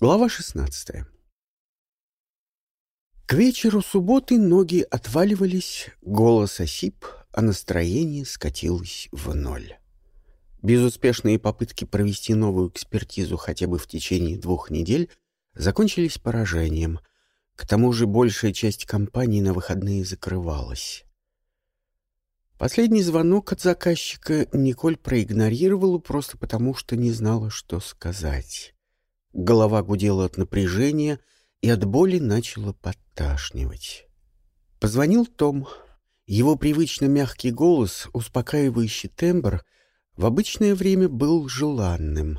Глава 16 К вечеру субботы ноги отваливались, голос осип, а настроение скатилось в ноль. Безуспешные попытки провести новую экспертизу хотя бы в течение двух недель закончились поражением. К тому же большая часть компании на выходные закрывалась. Последний звонок от заказчика Николь проигнорировала просто потому, что не знала, что сказать. Голова гудела от напряжения и от боли начала подташнивать. Позвонил Том. Его привычно мягкий голос, успокаивающий тембр, в обычное время был желанным,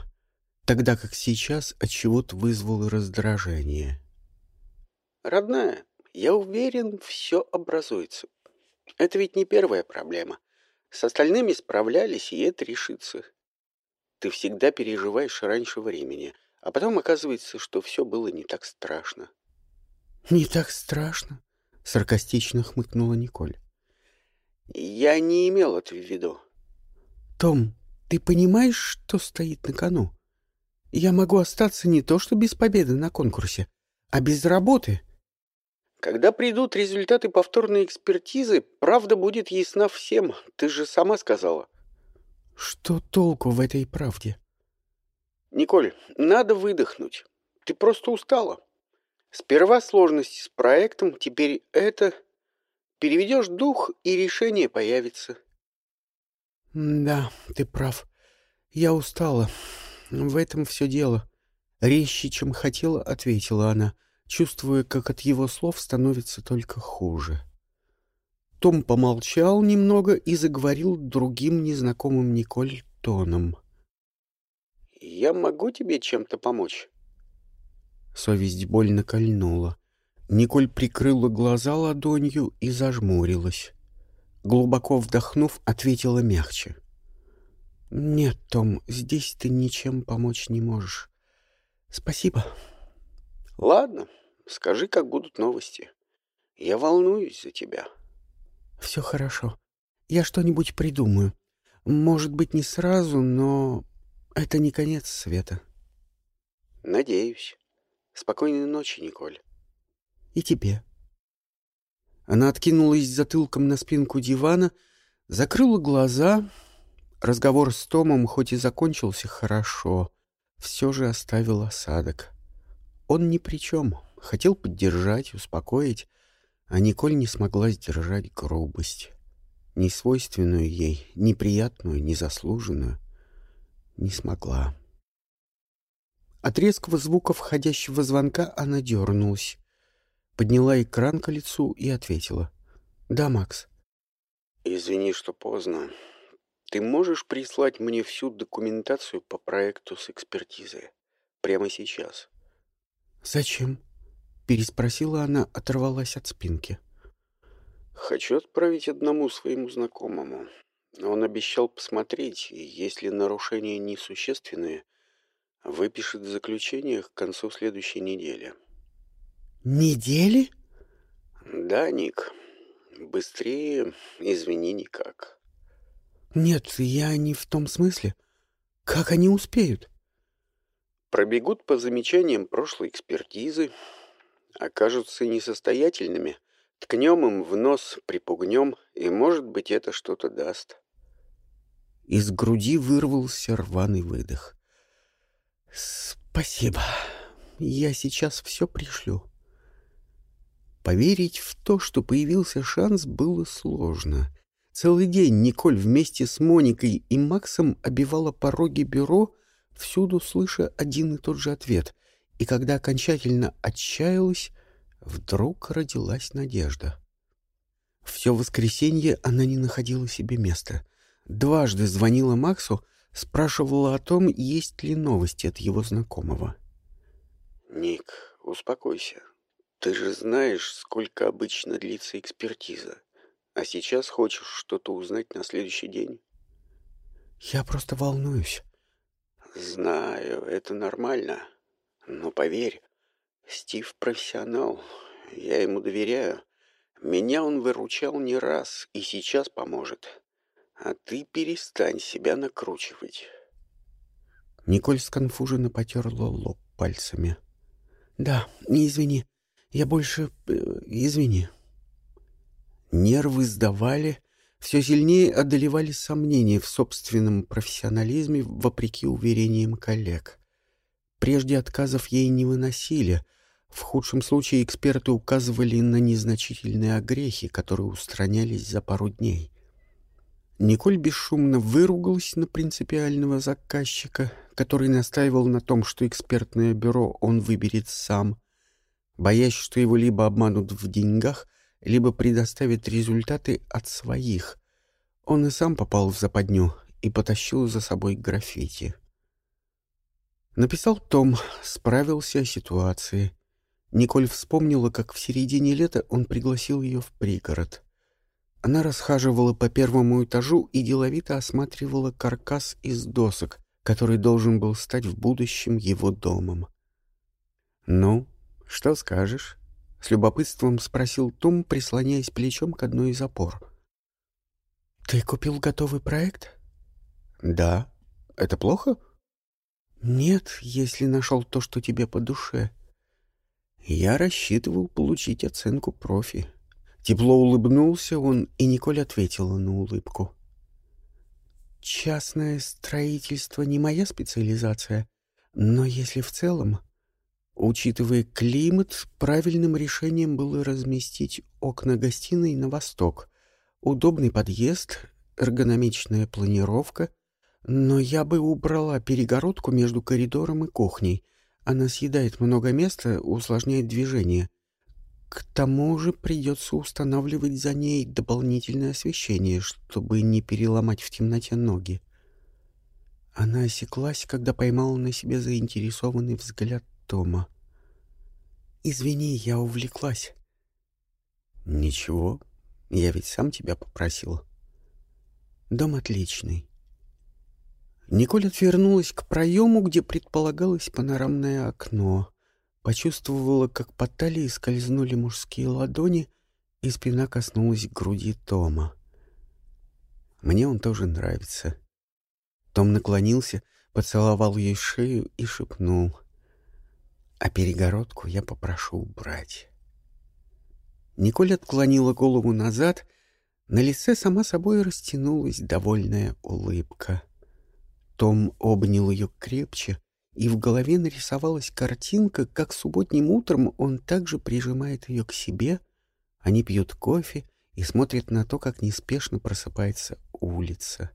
тогда как сейчас от чего-то вызвал раздражение. «Родная, я уверен, все образуется. Это ведь не первая проблема. С остальными справлялись, и это решится. Ты всегда переживаешь раньше времени — а потом оказывается, что все было не так страшно. «Не так страшно?» — саркастично хмыкнула Николь. «Я не имел это в виду». «Том, ты понимаешь, что стоит на кону? Я могу остаться не то что без победы на конкурсе, а без работы». «Когда придут результаты повторной экспертизы, правда будет ясна всем, ты же сама сказала». «Что толку в этой правде?» Николь, надо выдохнуть. Ты просто устала. Сперва сложности с проектом, теперь это... Переведешь дух, и решение появится. Да, ты прав. Я устала. В этом все дело. Резче, чем хотела, ответила она, чувствуя, как от его слов становится только хуже. Том помолчал немного и заговорил другим незнакомым Николь тоном. — я могу тебе чем-то помочь?» Совесть больно кольнула. Николь прикрыла глаза ладонью и зажмурилась. Глубоко вдохнув, ответила мягче. «Нет, Том, здесь ты ничем помочь не можешь. Спасибо». «Ладно, скажи, как будут новости. Я волнуюсь за тебя». «Все хорошо. Я что-нибудь придумаю. Может быть, не сразу, но это не конец света. Надеюсь. Спокойной ночи, Николь. И тебе. Она откинулась затылком на спинку дивана, закрыла глаза. Разговор с Томом хоть и закончился хорошо, все же оставил осадок. Он ни при чем. Хотел поддержать, успокоить, а Николь не смогла сдержать грубость. Несвойственную ей, неприятную, незаслуженную не смогла. От резкого звука входящего звонка она дернулась. Подняла экран к лицу и ответила. «Да, Макс». «Извини, что поздно. Ты можешь прислать мне всю документацию по проекту с экспертизой? Прямо сейчас?» «Зачем?» — переспросила она, оторвалась от спинки. «Хочу отправить одному своему знакомому. Он обещал посмотреть, и если нарушения несущественные, выпишет заключение к концу следующей недели. Недели? Да, Ник. Быстрее, извини, никак. Нет, я не в том смысле. Как они успеют? Пробегут по замечаниям прошлой экспертизы, окажутся несостоятельными, ткнем им в нос, припугнем, и, может быть, это что-то даст. Из груди вырвался рваный выдох. «Спасибо. Я сейчас все пришлю». Поверить в то, что появился шанс, было сложно. Целый день Николь вместе с Моникой и Максом обивала пороги бюро, всюду слыша один и тот же ответ. И когда окончательно отчаялась, вдруг родилась надежда. Все воскресенье она не находила себе места. Дважды звонила Максу, спрашивала о том, есть ли новости от его знакомого. «Ник, успокойся. Ты же знаешь, сколько обычно длится экспертиза. А сейчас хочешь что-то узнать на следующий день?» «Я просто волнуюсь». «Знаю, это нормально. Но поверь, Стив профессионал. Я ему доверяю. Меня он выручал не раз и сейчас поможет. А ты перестань себя накручивать. Николь сконфуженно потерла лоб пальцами. Да, не извини. Я больше... Э, извини. Нервы сдавали, все сильнее одолевали сомнения в собственном профессионализме вопреки уверениям коллег. Прежде отказов ей не выносили. В худшем случае эксперты указывали на незначительные огрехи, которые устранялись за пару дней. Николь бесшумно выругалась на принципиального заказчика, который настаивал на том, что экспертное бюро он выберет сам, боясь, что его либо обманут в деньгах, либо предоставят результаты от своих. Он и сам попал в западню и потащил за собой граффити. Написал том, справился о ситуации. Николь вспомнила, как в середине лета он пригласил ее в пригород — она расхаживала по первому этажу и деловито осматривала каркас из досок, который должен был стать в будущем его домом. «Ну, что скажешь?» — с любопытством спросил Том, прислоняясь плечом к одной из опор. «Ты купил готовый проект?» «Да. Это плохо?» «Нет, если нашел то, что тебе по душе. Я рассчитывал получить оценку профи». Тепло улыбнулся он, и Николь ответила на улыбку. «Частное строительство не моя специализация, но если в целом, учитывая климат, правильным решением было разместить окна гостиной на восток, удобный подъезд, эргономичная планировка, но я бы убрала перегородку между коридором и кухней. Она съедает много места, усложняет движение». К тому же придется устанавливать за ней дополнительное освещение, чтобы не переломать в темноте ноги. Она осеклась, когда поймала на себе заинтересованный взгляд Тома. «Извини, я увлеклась». «Ничего, я ведь сам тебя попросил». «Дом отличный». Николь отвернулась к проему, где предполагалось панорамное окно почувствовала, как по талии скользнули мужские ладони, и спина коснулась груди Тома. Мне он тоже нравится. Том наклонился, поцеловал ей шею и шепнул. А перегородку я попрошу убрать. Николь отклонила голову назад, на лице сама собой растянулась довольная улыбка. Том обнял ее крепче, и в голове нарисовалась картинка, как субботним утром он также прижимает ее к себе, они пьют кофе и смотрят на то, как неспешно просыпается улица.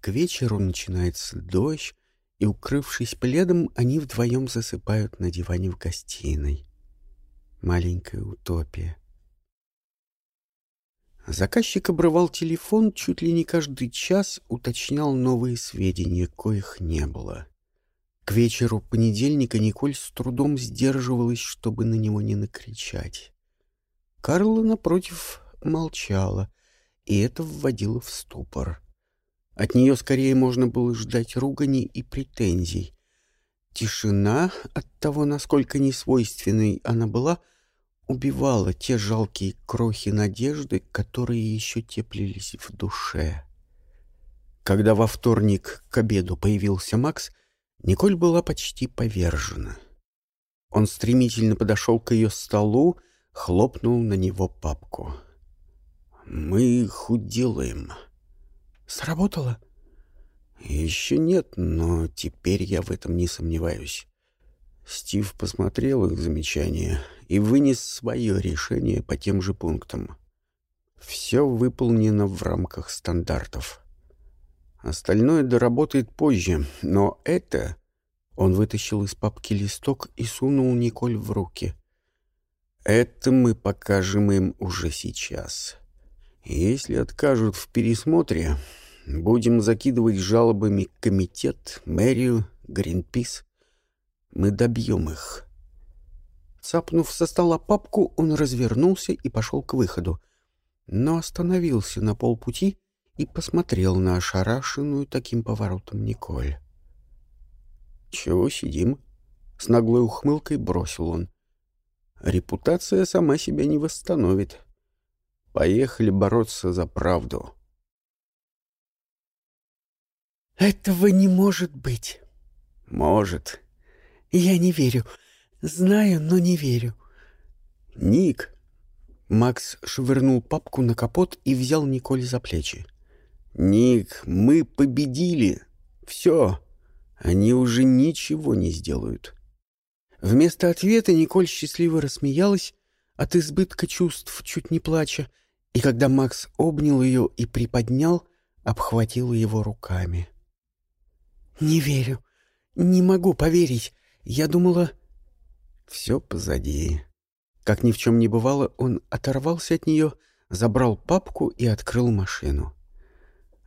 К вечеру начинается дождь, и, укрывшись пледом, они вдвоем засыпают на диване в гостиной. Маленькая утопия. Заказчик обрывал телефон чуть ли не каждый час, уточнял новые сведения, коих не было. К вечеру понедельника Николь с трудом сдерживалась, чтобы на него не накричать. Карла, напротив, молчала, и это вводило в ступор. От нее скорее можно было ждать ругани и претензий. Тишина от того, насколько несвойственной она была, убивала те жалкие крохи надежды, которые еще теплились в душе. Когда во вторник к обеду появился Макс — Николь была почти повержена. Он стремительно подошел к ее столу, хлопнул на него папку. «Мы их уделаем». «Сработало?» «Еще нет, но теперь я в этом не сомневаюсь». Стив посмотрел их замечания и вынес свое решение по тем же пунктам. Все выполнено в рамках стандартов. Остальное доработает позже, но это... Он вытащил из папки листок и сунул Николь в руки. Это мы покажем им уже сейчас. Если откажут в пересмотре, будем закидывать жалобами комитет, мэрию, Гринпис. Мы добьем их. Цапнув со стола папку, он развернулся и пошел к выходу, но остановился на полпути и посмотрел на ошарашенную таким поворотом Николь. «Чего сидим?» — с наглой ухмылкой бросил он. «Репутация сама себя не восстановит. Поехали бороться за правду». «Этого не может быть». «Может». «Я не верю. Знаю, но не верю. Ник. Макс швырнул папку на капот и взял Николь за плечи. Ник, мы победили. Все. Они уже ничего не сделают. Вместо ответа Николь счастливо рассмеялась, от избытка чувств, чуть не плача, и когда Макс обнял ее и приподнял, обхватила его руками. «Не верю. Не могу поверить. Я думала...» «Все позади». Как ни в чем не бывало, он оторвался от нее, забрал папку и открыл машину.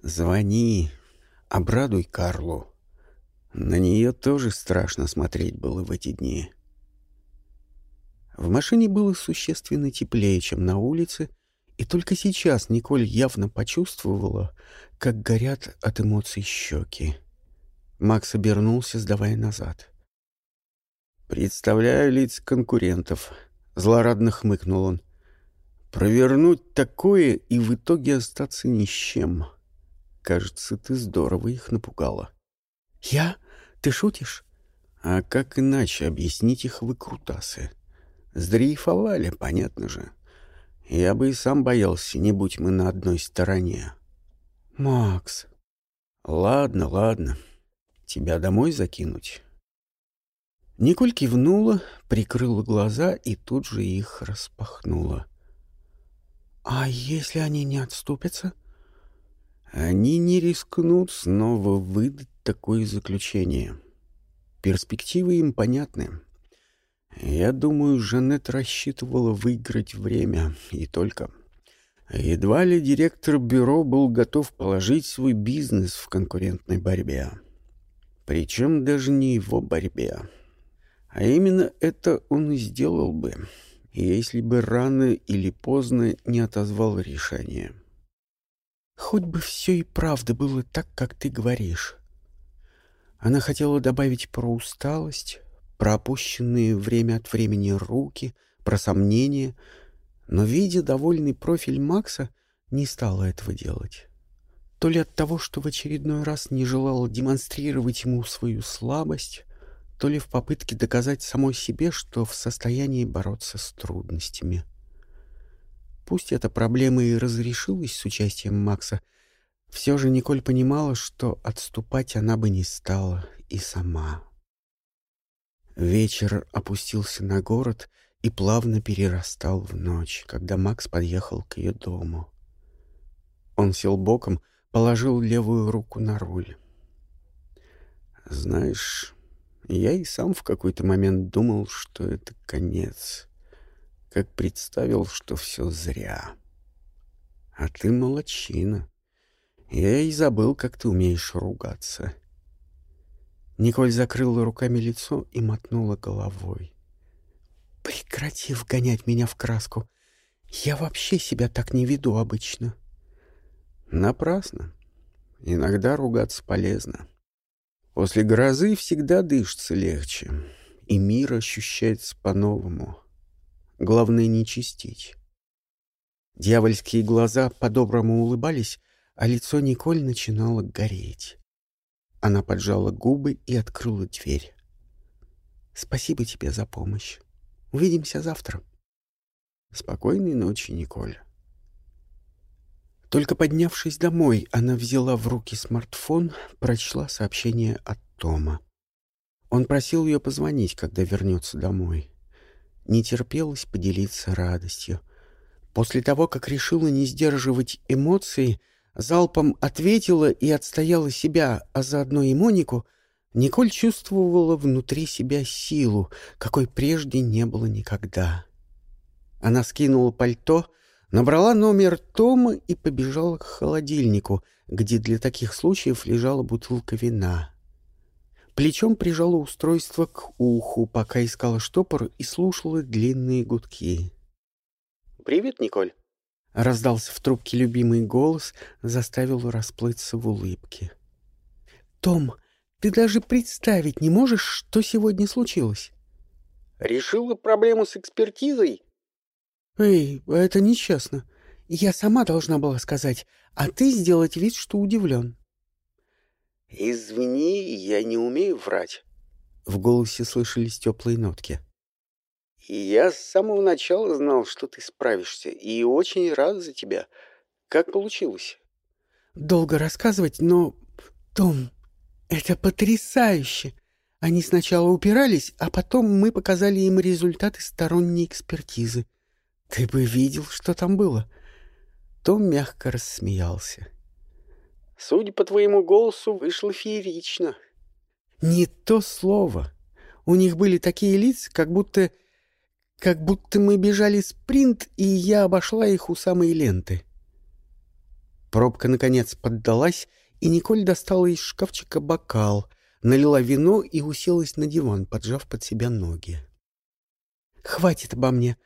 «Звони, обрадуй Карлу. На нее тоже страшно смотреть было в эти дни». В машине было существенно теплее, чем на улице, и только сейчас Николь явно почувствовала, как горят от эмоций щеки. Макс обернулся, сдавая назад. «Представляю лиц конкурентов», — злорадно хмыкнул он. «Провернуть такое и в итоге остаться ни с чем. Кажется, ты здорово их напугала». «Я? Ты шутишь?» «А как иначе объяснить их выкрутасы?» Сдрейфовали, понятно же. Я бы и сам боялся, не будь мы на одной стороне. Макс. Ладно, ладно. Тебя домой закинуть? Николь кивнула, прикрыла глаза и тут же их распахнула. «А если они не отступятся?» «Они не рискнут снова выдать такое заключение. Перспективы им понятны. Я думаю, Жанет рассчитывала выиграть время, и только. Едва ли директор бюро был готов положить свой бизнес в конкурентной борьбе. Причем даже не его борьбе. А именно это он и сделал бы, если бы рано или поздно не отозвал решение. Хоть бы все и правда было так, как ты говоришь. Она хотела добавить про усталость, про опущенные время от времени руки, про сомнения, но, видя довольный профиль Макса, не стала этого делать. То ли от того, что в очередной раз не желала демонстрировать ему свою слабость, то ли в попытке доказать самой себе, что в состоянии бороться с трудностями. Пусть эта проблема и разрешилась с участием Макса, все же Николь понимала, что отступать она бы не стала и сама. Вечер опустился на город и плавно перерастал в ночь, когда Макс подъехал к ее дому. Он сел боком, положил левую руку на руль. «Знаешь, я и сам в какой-то момент думал, что это конец, как представил, что все зря. А ты молодчина. Я и забыл, как ты умеешь ругаться». Николь закрыла руками лицо и мотнула головой. «Прекрати вгонять меня в краску. Я вообще себя так не веду обычно». «Напрасно. Иногда ругаться полезно. После грозы всегда дышится легче, и мир ощущается по-новому. Главное не чистить». Дьявольские глаза по-доброму улыбались, а лицо Николь начинало гореть. Она поджала губы и открыла дверь. «Спасибо тебе за помощь. Увидимся завтра». «Спокойной ночи, Николь». Только поднявшись домой, она взяла в руки смартфон, прочла сообщение от Тома. Он просил ее позвонить, когда вернется домой. Не терпелось поделиться радостью. После того, как решила не сдерживать эмоции, залпом ответила и отстояла себя, а заодно и Монику, Николь чувствовала внутри себя силу, какой прежде не было никогда. Она скинула пальто, набрала номер Тома и побежала к холодильнику, где для таких случаев лежала бутылка вина. Плечом прижала устройство к уху, пока искала штопор и слушала длинные гудки. «Привет, Николь!» Раздался в трубке любимый голос, заставил расплыться в улыбке. «Том, ты даже представить не можешь, что сегодня случилось?» «Решила проблему с экспертизой?» «Эй, это нечестно. Я сама должна была сказать, а ты сделать вид, что удивлен». «Извини, я не умею врать». В голосе слышались теплые нотки. Я с самого начала знал, что ты справишься, и очень рад за тебя. Как получилось? Долго рассказывать, но... Том, это потрясающе! Они сначала упирались, а потом мы показали им результаты сторонней экспертизы. Ты бы видел, что там было. Том мягко рассмеялся. Судя по твоему голосу, вышло феерично. Не то слово. У них были такие лица, как будто... Как будто мы бежали спринт, и я обошла их у самой ленты. Пробка, наконец, поддалась, и Николь достала из шкафчика бокал, налила вино и уселась на диван, поджав под себя ноги. «Хватит обо мне.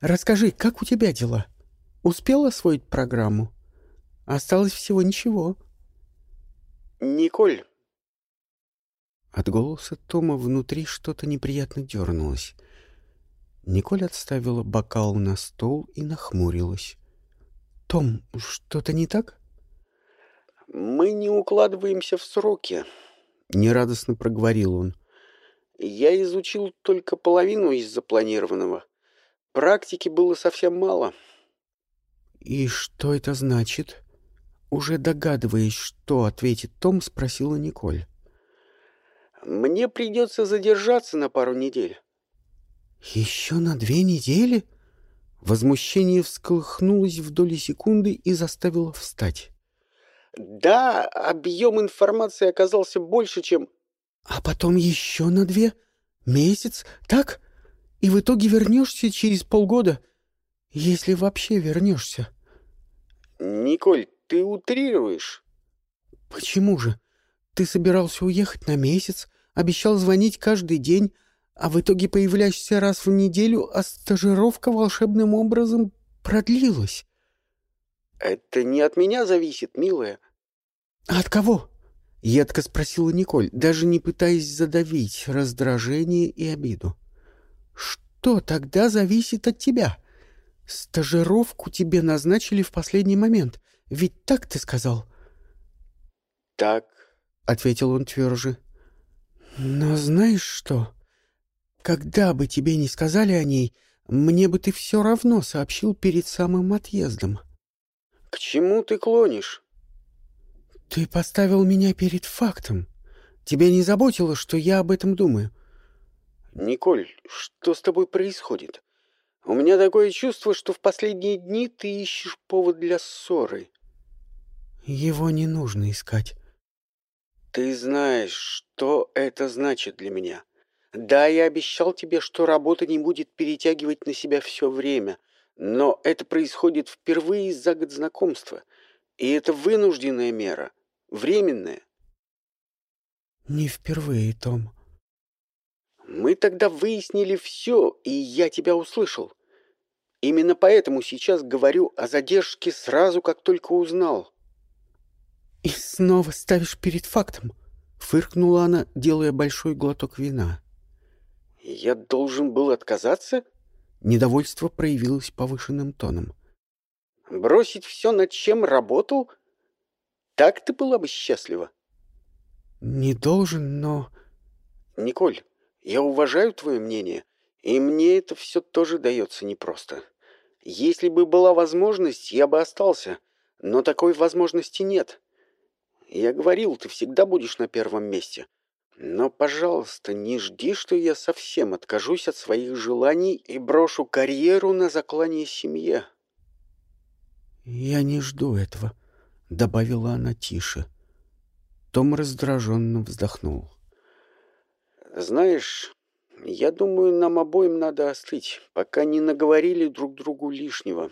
Расскажи, как у тебя дела? Успела освоить программу? Осталось всего ничего». «Николь!» От голоса Тома внутри что-то неприятно дернулось. Николь отставила бокал на стол и нахмурилась. «Том, что-то не так?» «Мы не укладываемся в сроки», — нерадостно проговорил он. «Я изучил только половину из запланированного. Практики было совсем мало». «И что это значит?» Уже догадываясь, что ответит Том, спросила Николь. «Мне придется задержаться на пару недель». «Еще на две недели?» Возмущение всколыхнулось в доли секунды и заставило встать. «Да, объем информации оказался больше, чем...» «А потом еще на две? Месяц? Так? И в итоге вернешься через полгода? Если вообще вернешься?» «Николь, ты утрируешь. Почему же? Ты собирался уехать на месяц, обещал звонить каждый день, а в итоге появляешься раз в неделю, а стажировка волшебным образом продлилась. Это не от меня зависит, милая. А от кого? Едко спросила Николь, даже не пытаясь задавить раздражение и обиду. Что тогда зависит от тебя? Стажировку тебе назначили в последний момент. Ведь так ты сказал?» «Так», — ответил он тверже. «Но знаешь что? Когда бы тебе не сказали о ней, мне бы ты все равно сообщил перед самым отъездом». «К чему ты клонишь?» «Ты поставил меня перед фактом. Тебя не заботило, что я об этом думаю?» «Николь, что с тобой происходит? У меня такое чувство, что в последние дни ты ищешь повод для ссоры». Его не нужно искать. Ты знаешь, что это значит для меня. Да, я обещал тебе, что работа не будет перетягивать на себя все время, но это происходит впервые за год знакомства, и это вынужденная мера, временная. Не впервые, Том. Мы тогда выяснили все, и я тебя услышал. Именно поэтому сейчас говорю о задержке сразу, как только узнал. «И снова ставишь перед фактом?» — фыркнула она, делая большой глоток вина. «Я должен был отказаться?» Недовольство проявилось повышенным тоном. «Бросить все, над чем работал? Так ты была бы счастлива?» «Не должен, но...» «Николь, я уважаю твое мнение, и мне это все тоже дается непросто. Если бы была возможность, я бы остался, но такой возможности нет. Я говорил, ты всегда будешь на первом месте. Но, пожалуйста, не жди, что я совсем откажусь от своих желаний и брошу карьеру на заклание семье. «Я не жду этого», — добавила она тише. Том раздраженно вздохнул. «Знаешь, я думаю, нам обоим надо остыть, пока не наговорили друг другу лишнего».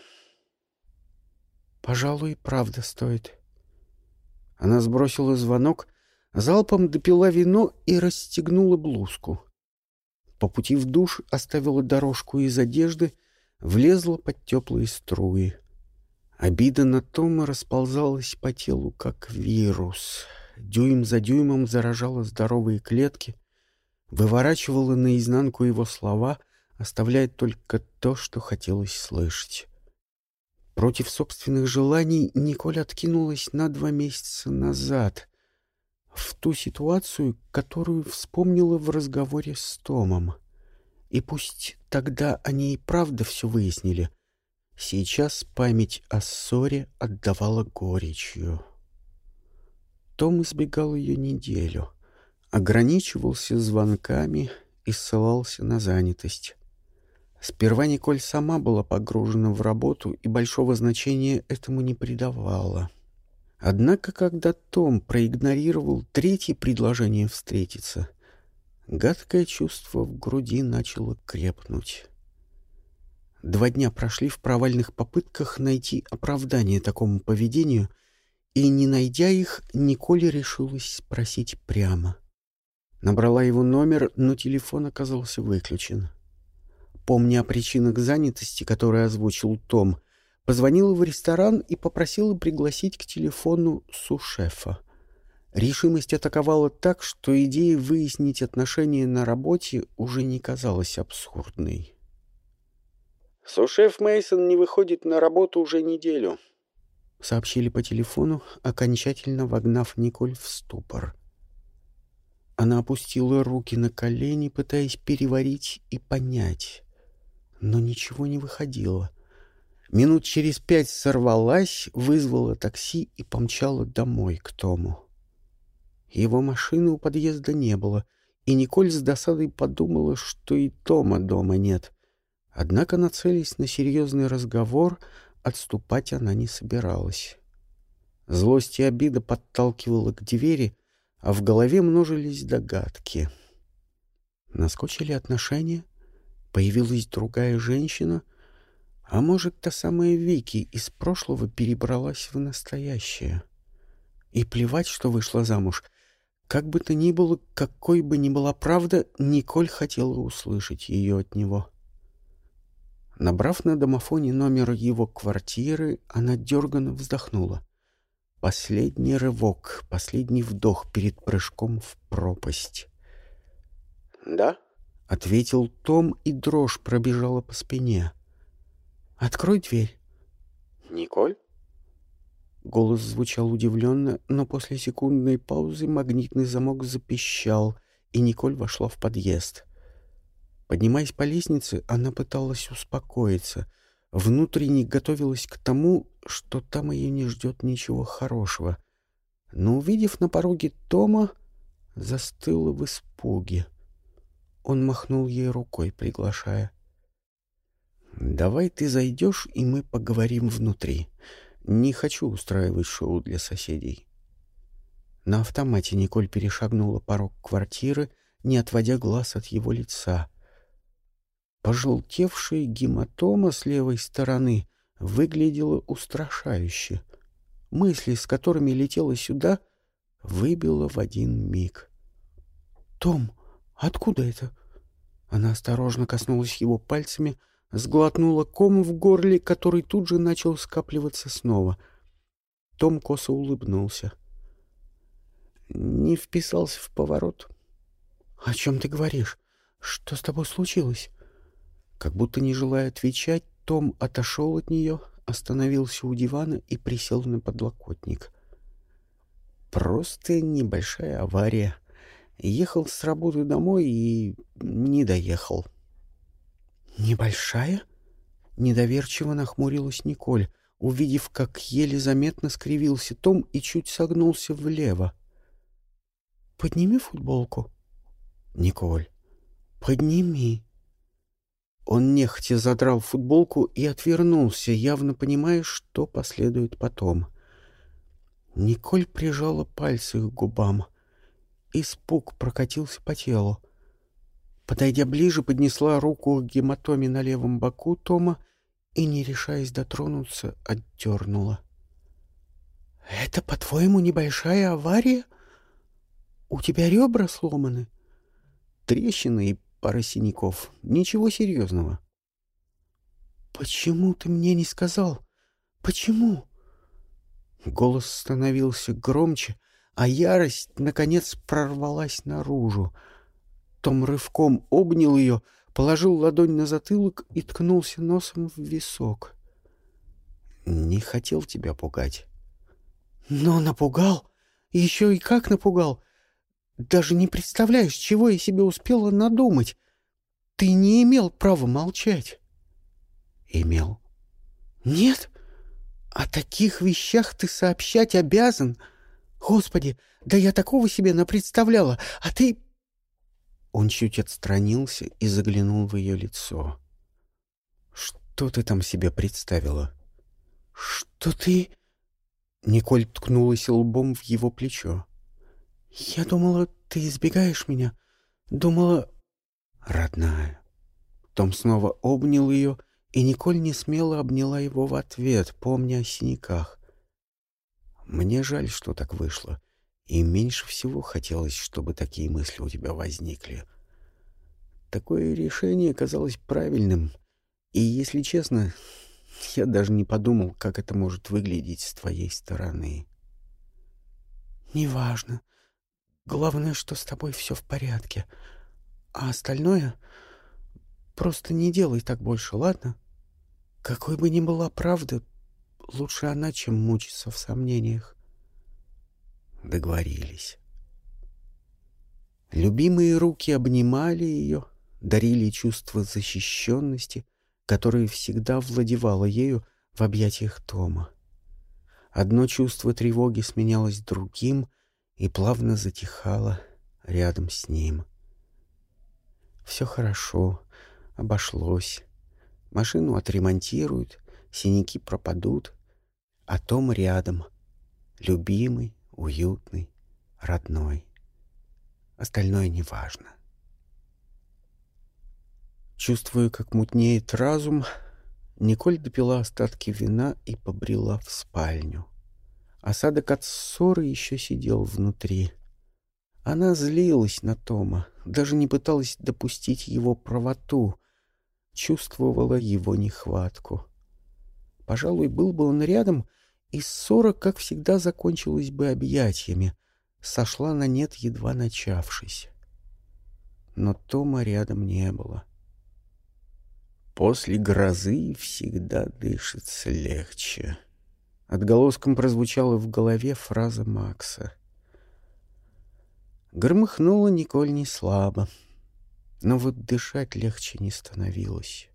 «Пожалуй, правда стоит», она сбросила звонок, залпом допила вино и расстегнула блузку. По пути в душ оставила дорожку из одежды, влезла под теплые струи. Обида на Тома расползалась по телу, как вирус. Дюйм за дюймом заражала здоровые клетки, выворачивала наизнанку его слова, оставляя только то, что хотелось слышать. Против собственных желаний Николь откинулась на два месяца назад, в ту ситуацию, которую вспомнила в разговоре с Томом. И пусть тогда они и правда все выяснили, сейчас память о ссоре отдавала горечью. Том избегал ее неделю, ограничивался звонками и ссылался на занятость. Сперва Николь сама была погружена в работу и большого значения этому не придавала. Однако, когда Том проигнорировал третье предложение встретиться, гадкое чувство в груди начало крепнуть. Два дня прошли в провальных попытках найти оправдание такому поведению, и, не найдя их, Николь решилась спросить прямо. Набрала его номер, но телефон оказался выключен. Помня о причинах занятости, которые озвучил Том, позвонила в ресторан и попросила пригласить к телефону сушефа. Решимость атаковала так, что идея выяснить отношения на работе уже не казалась абсурдной. «Сушеф Мейсон не выходит на работу уже неделю», — сообщили по телефону, окончательно вогнав Николь в ступор. Она опустила руки на колени, пытаясь переварить и понять но ничего не выходило. Минут через пять сорвалась, вызвала такси и помчала домой к Тому. Его машины у подъезда не было, и Николь с досадой подумала, что и Тома дома нет. Однако, нацелясь на серьезный разговор, отступать она не собиралась. Злость и обида подталкивала к двери, а в голове множились догадки. Наскочили отношения? Появилась другая женщина, а может, та самая Вики из прошлого перебралась в настоящее. И плевать, что вышла замуж. Как бы то ни было, какой бы ни была правда, Николь хотела услышать ее от него. Набрав на домофоне номер его квартиры, она дерганно вздохнула. Последний рывок, последний вдох перед прыжком в пропасть. «Да?» — ответил Том, и дрожь пробежала по спине. «Открой дверь». «Николь?» Голос звучал удивленно, но после секундной паузы магнитный замок запищал, и Николь вошла в подъезд. Поднимаясь по лестнице, она пыталась успокоиться. Внутренне готовилась к тому, что там ее не ждет ничего хорошего. Но, увидев на пороге Тома, застыла в испуге. Он махнул ей рукой, приглашая. «Давай ты зайдешь, и мы поговорим внутри. Не хочу устраивать шоу для соседей». На автомате Николь перешагнула порог квартиры, не отводя глаз от его лица. Пожелтевшая гематома с левой стороны выглядела устрашающе. Мысли, с которыми летела сюда, выбила в один миг. «Том, Откуда это? Она осторожно коснулась его пальцами, сглотнула ком в горле, который тут же начал скапливаться снова. Том косо улыбнулся. Не вписался в поворот. «О чем ты говоришь? Что с тобой случилось?» Как будто не желая отвечать, том отошел от нее, остановился у дивана и присел на подлокотник. «Просто небольшая авария», Ехал с работы домой и не доехал. «Небольшая?» Недоверчиво нахмурилась Николь, увидев, как еле заметно скривился Том и чуть согнулся влево. «Подними футболку». «Николь, подними». Он нехотя задрал футболку и отвернулся, явно понимая, что последует потом. Николь прижала пальцы к губам — Испуг прокатился по телу. Подойдя ближе, поднесла руку к гематоме на левом боку Тома и, не решаясь дотронуться, отдернула. «Это, по-твоему, небольшая авария? У тебя ребра сломаны?» «Трещины и пара синяков. Ничего серьезного». «Почему ты мне не сказал? Почему?» Голос становился громче, а ярость, наконец, прорвалась наружу. Том рывком обнял ее, положил ладонь на затылок и ткнулся носом в висок. «Не хотел тебя пугать». «Но напугал? Еще и как напугал! Даже не представляешь, чего я себе успела надумать. ты не имел права молчать. Имел. Нет? О таких вещах ты сообщать обязан. Господи, да я такого себе напредставляла, а ты... Он чуть отстранился и заглянул в ее лицо. «Что ты там себе представила?» «Что ты...» Николь ткнулась лбом в его плечо. «Я думала, ты избегаешь меня. Думала...» «Родная». Том снова обнял ее, и Николь не смело обняла его в ответ, помня о синяках. «Мне жаль, что так вышло, и меньше всего хотелось, чтобы такие мысли у тебя возникли. Такое решение казалось правильным, и, если честно, я даже не подумал, как это может выглядеть с твоей стороны». «Неважно. Главное, что с тобой все в порядке. А остальное... Просто не делай так больше, ладно? Какой бы ни была правда, лучше она, чем мучиться в сомнениях. Договорились. Любимые руки обнимали ее, дарили чувство защищенности, которое всегда владевало ею в объятиях Тома. Одно чувство тревоги сменялось другим и плавно затихало рядом с ним. Все хорошо, обошлось. Машину отремонтируют, синяки пропадут, а Том рядом, любимый, уютный, родной. Остальное неважно. Чувствуя, как мутнеет разум, Николь допила остатки вина и побрела в спальню. Осадок от ссоры еще сидел внутри. Она злилась на Тома, даже не пыталась допустить его правоту, чувствовала его нехватку. Пожалуй, был бы он рядом, и ссора, как всегда, закончилась бы объятиями, сошла на нет, едва начавшись. Но Тома рядом не было. После грозы всегда дышится легче. Отголоском прозвучала в голове фраза Макса. Громыхнула Николь не слабо, но вот дышать легче не становилось.